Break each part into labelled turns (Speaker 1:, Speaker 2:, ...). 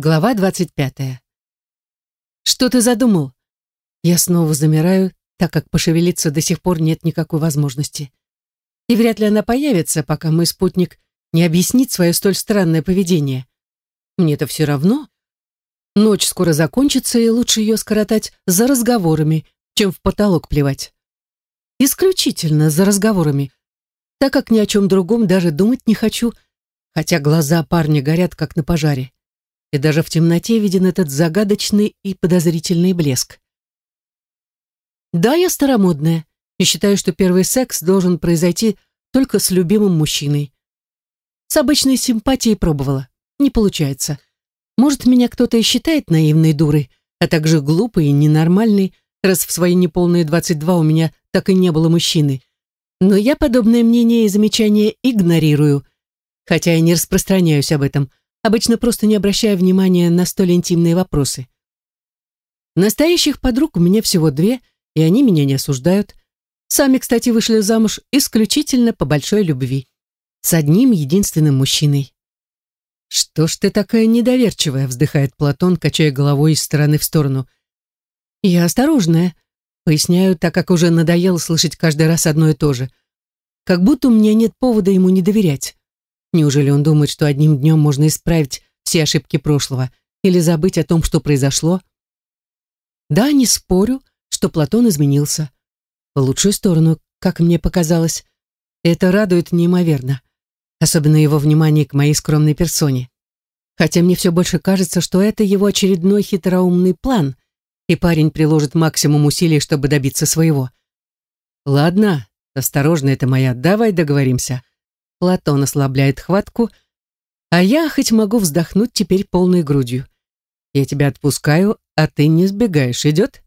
Speaker 1: Глава двадцать пятая. «Что ты задумал?» Я снова замираю, так как пошевелиться до сих пор нет никакой возможности. И вряд ли она появится, пока мой спутник не объяснит свое столь странное поведение. Мне-то все равно. Ночь скоро закончится, и лучше ее скоротать за разговорами, чем в потолок плевать. Исключительно за разговорами, так как ни о чем другом даже думать не хочу, хотя глаза парня горят, как на пожаре и даже в темноте виден этот загадочный и подозрительный блеск. Да, я старомодная и считаю, что первый секс должен произойти только с любимым мужчиной. С обычной симпатией пробовала. Не получается. Может, меня кто-то и считает наивной дурой, а также глупой и ненормальной, раз в свои неполные 22 у меня так и не было мужчины. Но я подобное мнение и замечания игнорирую, хотя и не распространяюсь об этом, обычно просто не обращая внимания на столь интимные вопросы. Настоящих подруг у меня всего две, и они меня не осуждают. Сами, кстати, вышли замуж исключительно по большой любви. С одним единственным мужчиной. «Что ж ты такая недоверчивая?» — вздыхает Платон, качая головой из стороны в сторону. «Я осторожная», — поясняю, так как уже надоело слышать каждый раз одно и то же. Как будто у меня нет повода ему не доверять. Неужели он думает, что одним днем можно исправить все ошибки прошлого или забыть о том, что произошло? Да, не спорю, что Платон изменился. В лучшую сторону, как мне показалось. Это радует неимоверно. Особенно его внимание к моей скромной персоне. Хотя мне все больше кажется, что это его очередной хитроумный план, и парень приложит максимум усилий, чтобы добиться своего. Ладно, осторожно это моя, давай договоримся. Платон ослабляет хватку, а я хоть могу вздохнуть теперь полной грудью. Я тебя отпускаю, а ты не сбегаешь, идет?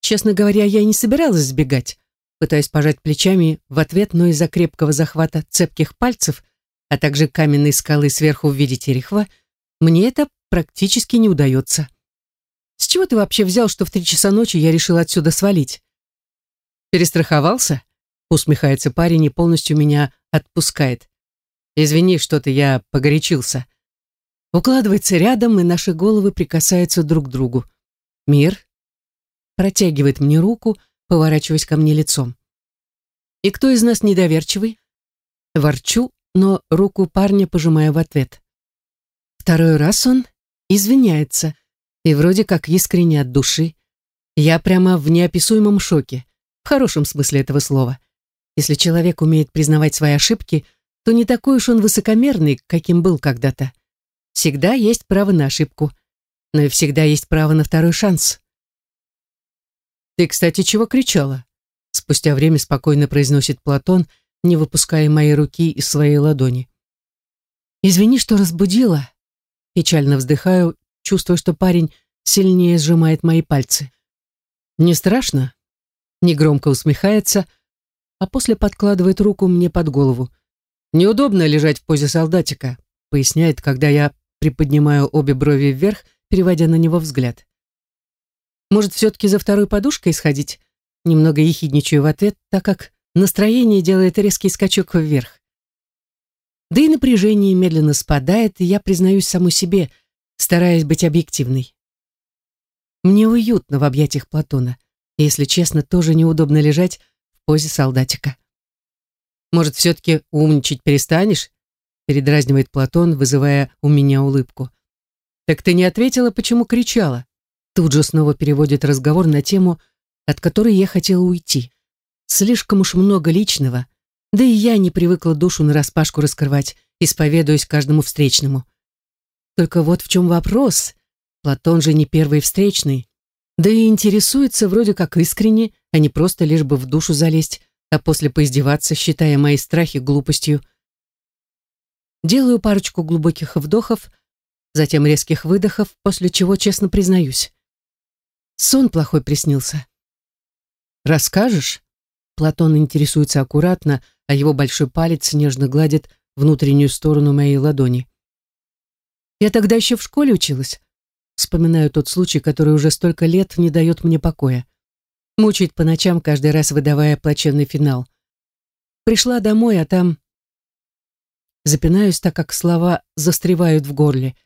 Speaker 1: Честно говоря, я не собиралась сбегать, пытаясь пожать плечами в ответ, но из-за крепкого захвата цепких пальцев, а также каменной скалы сверху в виде терехва, мне это практически не удается. С чего ты вообще взял, что в три часа ночи я решил отсюда свалить? Перестраховался? Усмехается парень и полностью меня отпускает. Извини, что-то я погорячился. Укладывается рядом, и наши головы прикасаются друг к другу. Мир протягивает мне руку, поворачиваясь ко мне лицом. И кто из нас недоверчивый? Ворчу, но руку парня пожимаю в ответ. Второй раз он извиняется, и вроде как искренне от души. Я прямо в неописуемом шоке, в хорошем смысле этого слова. Если человек умеет признавать свои ошибки, то не такой уж он высокомерный, каким был когда-то. Всегда есть право на ошибку, но и всегда есть право на второй шанс. «Ты, кстати, чего кричала?» Спустя время спокойно произносит Платон, не выпуская моей руки из своей ладони. «Извини, что разбудила». Печально вздыхаю, чувствуя, что парень сильнее сжимает мои пальцы. «Не страшно?» Негромко усмехается, а после подкладывает руку мне под голову. «Неудобно лежать в позе солдатика», поясняет, когда я приподнимаю обе брови вверх, переводя на него взгляд. «Может, все-таки за второй подушкой сходить?» Немного ехидничаю в ответ, так как настроение делает резкий скачок вверх. Да и напряжение медленно спадает, и я признаюсь саму себе, стараясь быть объективной. Мне уютно в объятиях Платона, и, если честно, тоже неудобно лежать позе солдатика. «Может, все-таки умничать перестанешь?» передразнивает Платон, вызывая у меня улыбку. «Так ты не ответила, почему кричала?» Тут же снова переводит разговор на тему, от которой я хотела уйти. Слишком уж много личного, да и я не привыкла душу нараспашку раскрывать, исповедуясь каждому встречному. Только вот в чем вопрос. Платон же не первый встречный, да и интересуется вроде как искренне, а не просто лишь бы в душу залезть, а после поиздеваться, считая мои страхи глупостью. Делаю парочку глубоких вдохов, затем резких выдохов, после чего честно признаюсь. Сон плохой приснился. «Расскажешь?» Платон интересуется аккуратно, а его большой палец нежно гладит внутреннюю сторону моей ладони. «Я тогда еще в школе училась. Вспоминаю тот случай, который уже столько лет не дает мне покоя. Мучает по ночам, каждый раз выдавая плачевный финал. Пришла домой, а там... Запинаюсь, так как слова застревают в горле.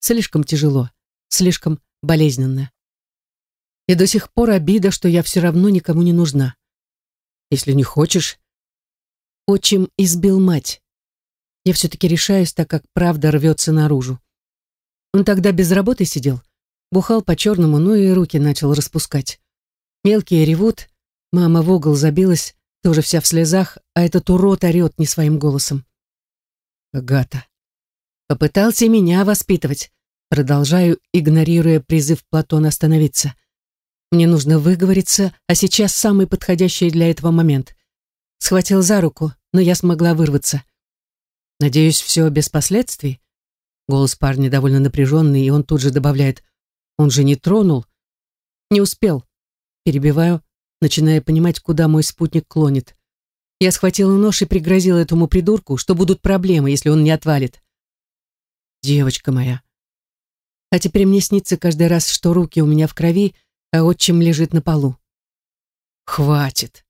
Speaker 1: слишком тяжело, слишком болезненно. И до сих пор обида, что я все равно никому не нужна. Если не хочешь... Отчим избил мать. Я все-таки решаюсь, так как правда рвется наружу. Он тогда без работы сидел, бухал по-черному, ну и руки начал распускать. Мелкие ревут, мама в угол забилась, тоже вся в слезах, а этот урод орет не своим голосом. Агата. Попытался меня воспитывать. Продолжаю, игнорируя призыв Платона остановиться. Мне нужно выговориться, а сейчас самый подходящий для этого момент. Схватил за руку, но я смогла вырваться. Надеюсь, все без последствий? Голос парня довольно напряженный, и он тут же добавляет. Он же не тронул. Не успел. Перебиваю, начиная понимать, куда мой спутник клонит. Я схватила нож и пригрозила этому придурку, что будут проблемы, если он не отвалит. Девочка моя. А теперь мне снится каждый раз, что руки у меня в крови, а отчим лежит на полу. «Хватит!»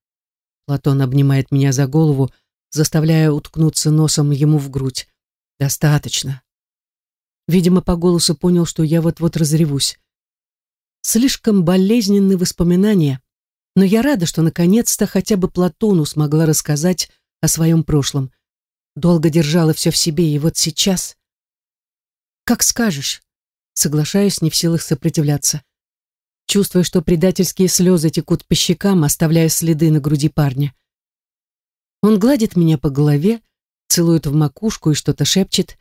Speaker 1: Платон обнимает меня за голову, заставляя уткнуться носом ему в грудь. «Достаточно!» Видимо, по голосу понял, что я вот-вот разревусь. Слишком болезненные воспоминания, но я рада, что наконец-то хотя бы Платону смогла рассказать о своем прошлом. Долго держала все в себе, и вот сейчас... «Как скажешь», соглашаюсь, не в силах сопротивляться чувствуя, что предательские слезы текут по щекам, оставляя следы на груди парня. Он гладит меня по голове, целует в макушку и что-то шепчет.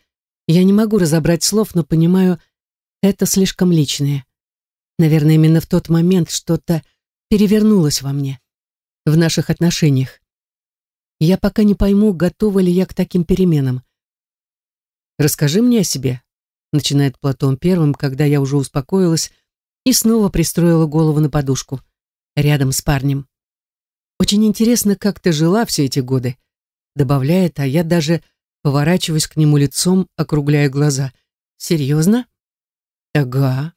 Speaker 1: Я не могу разобрать слов, но понимаю, это слишком личное. Наверное, именно в тот момент что-то перевернулось во мне, в наших отношениях. Я пока не пойму, готова ли я к таким переменам. «Расскажи мне о себе», — начинает Платон первым, когда я уже успокоилась, и снова пристроила голову на подушку, рядом с парнем. «Очень интересно, как ты жила все эти годы», добавляет, а я даже поворачиваюсь к нему лицом, округляя глаза. «Серьезно?» «Ага»,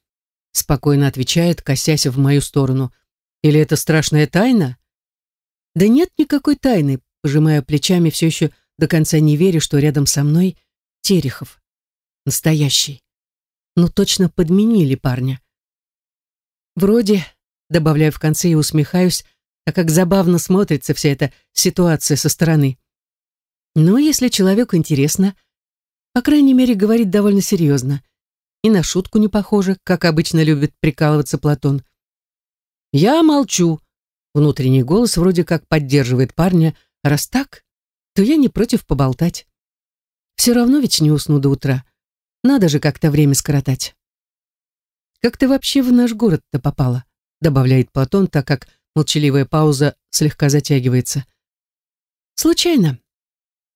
Speaker 1: спокойно отвечает, косясь в мою сторону. «Или это страшная тайна?» «Да нет никакой тайны», пожимая плечами, все еще до конца не верю, что рядом со мной Терехов. Настоящий. Ну, точно подменили парня. Вроде, добавляю в конце и усмехаюсь, а как забавно смотрится вся эта ситуация со стороны. Но если человеку интересно, по крайней мере, говорит довольно серьезно. И на шутку не похоже, как обычно любит прикалываться Платон. «Я молчу», — внутренний голос вроде как поддерживает парня, раз так, то я не против поболтать. Все равно ведь не усну до утра. Надо же как-то время скоротать. «Как ты вообще в наш город-то попала?» добавляет Платон, так как молчаливая пауза слегка затягивается. «Случайно».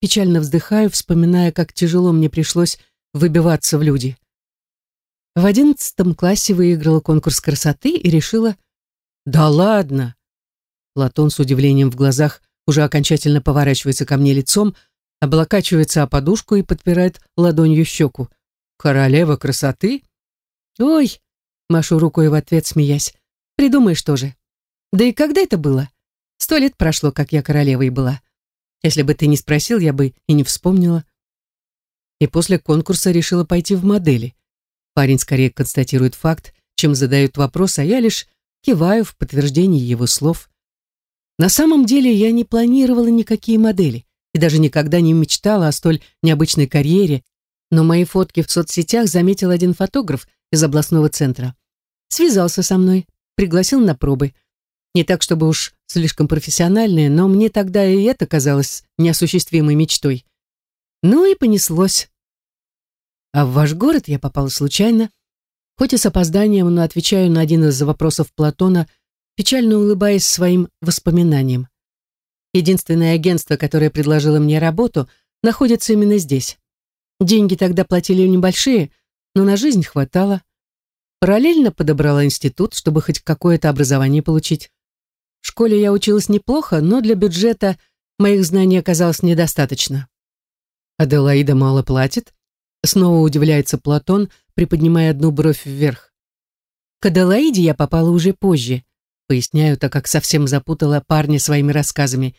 Speaker 1: Печально вздыхаю, вспоминая, как тяжело мне пришлось выбиваться в люди. В одиннадцатом классе выиграла конкурс красоты и решила... «Да ладно!» Платон с удивлением в глазах уже окончательно поворачивается ко мне лицом, облокачивается о подушку и подпирает ладонью щеку. «Королева красоты?» «Ой, Машу рукой в ответ, смеясь. Придумаешь тоже. Да и когда это было? Сто лет прошло, как я королевой была. Если бы ты не спросил, я бы и не вспомнила. И после конкурса решила пойти в модели. Парень скорее констатирует факт, чем задает вопрос, а я лишь киваю в подтверждение его слов. На самом деле я не планировала никакие модели и даже никогда не мечтала о столь необычной карьере, но мои фотки в соцсетях заметил один фотограф из областного центра. Связался со мной, пригласил на пробы. Не так, чтобы уж слишком профессиональные, но мне тогда и это казалось неосуществимой мечтой. Ну и понеслось. А в ваш город я попала случайно. Хоть и с опозданием, но отвечаю на один из вопросов Платона, печально улыбаясь своим воспоминаниям. Единственное агентство, которое предложило мне работу, находится именно здесь. Деньги тогда платили небольшие, но на жизнь хватало. Параллельно подобрала институт, чтобы хоть какое-то образование получить. В школе я училась неплохо, но для бюджета моих знаний оказалось недостаточно. Аделаида мало платит? Снова удивляется Платон, приподнимая одну бровь вверх. К Аделаиде я попала уже позже, поясняю, так как совсем запутала парня своими рассказами.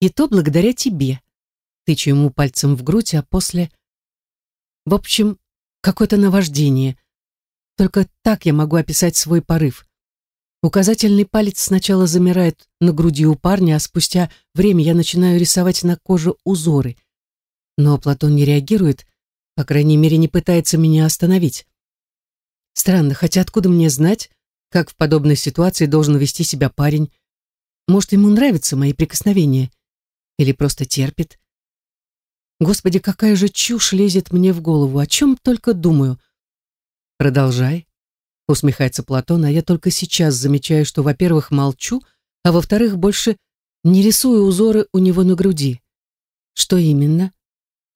Speaker 1: И то благодаря тебе. Тычу ему пальцем в грудь, а после... В общем, какое-то наваждение. Только так я могу описать свой порыв. Указательный палец сначала замирает на груди у парня, а спустя время я начинаю рисовать на коже узоры. Но Платон не реагирует, по крайней мере, не пытается меня остановить. Странно, хотя откуда мне знать, как в подобной ситуации должен вести себя парень? Может, ему нравятся мои прикосновения? Или просто терпит? Господи, какая же чушь лезет мне в голову, о чем только думаю. Продолжай, усмехается Платон, а я только сейчас замечаю, что, во-первых, молчу, а во-вторых, больше не рисую узоры у него на груди. Что именно?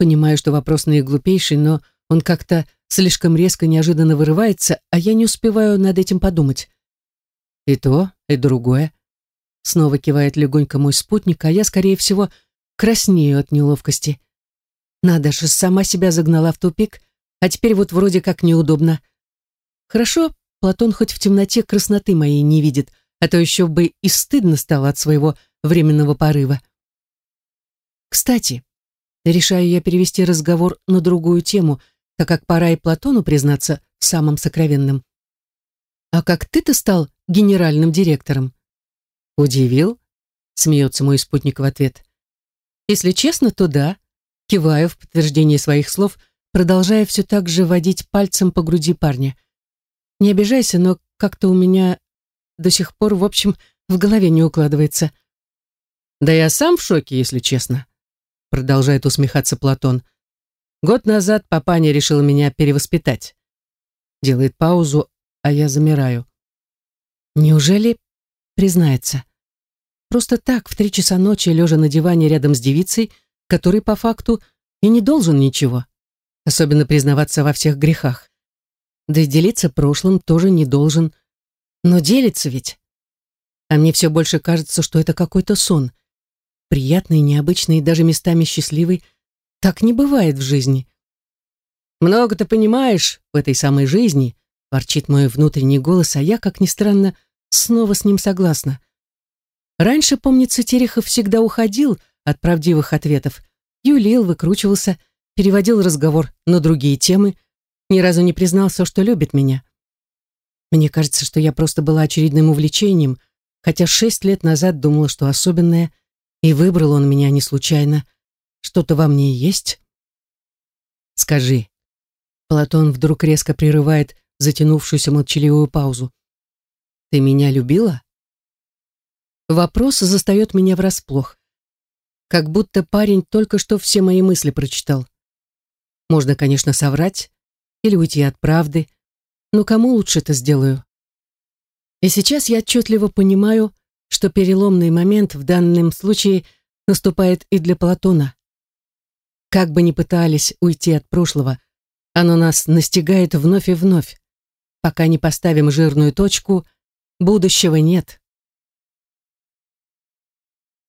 Speaker 1: Понимаю, что вопрос наиглупейший, но он как-то слишком резко неожиданно вырывается, а я не успеваю над этим подумать. И то, и другое. Снова кивает легонько мой спутник, а я, скорее всего, краснею от неловкости. Надо же, сама себя загнала в тупик, а теперь вот вроде как неудобно. Хорошо, Платон хоть в темноте красноты моей не видит, а то еще бы и стыдно стало от своего временного порыва. Кстати, решаю я перевести разговор на другую тему, так как пора и Платону признаться в самом сокровенном. «А как ты-то стал генеральным директором?» «Удивил?» — смеется мой спутник в ответ. «Если честно, то да», — киваю в подтверждение своих слов, продолжая все так же водить пальцем по груди парня. «Не обижайся, но как-то у меня до сих пор, в общем, в голове не укладывается». «Да я сам в шоке, если честно», — продолжает усмехаться Платон. Год назад папаня решил меня перевоспитать. Делает паузу, а я замираю. Неужели признается? Просто так, в три часа ночи, лежа на диване рядом с девицей, который по факту и не должен ничего. Особенно признаваться во всех грехах. Да и делиться прошлым тоже не должен. Но делится ведь. А мне все больше кажется, что это какой-то сон. Приятный, необычный и даже местами счастливый, так не бывает в жизни. «Много ты понимаешь в этой самой жизни», — ворчит мой внутренний голос, а я, как ни странно, снова с ним согласна. Раньше, помнится, Терехов всегда уходил от правдивых ответов, юлил, выкручивался, переводил разговор на другие темы, ни разу не признался, что любит меня. Мне кажется, что я просто была очередным увлечением, хотя шесть лет назад думала, что особенное, и выбрал он меня не случайно — что-то во мне есть? Скажи. Платон вдруг резко прерывает затянувшуюся молчаливую паузу. Ты меня любила? Вопрос застает меня врасплох. Как будто парень только что все мои мысли прочитал. Можно, конечно, соврать или уйти от правды, но кому лучше это сделаю? И сейчас я отчетливо понимаю, что переломный момент в данном случае наступает и для Платона. Как бы ни пытались уйти от прошлого, оно нас настигает вновь и вновь. Пока не поставим жирную точку, будущего нет.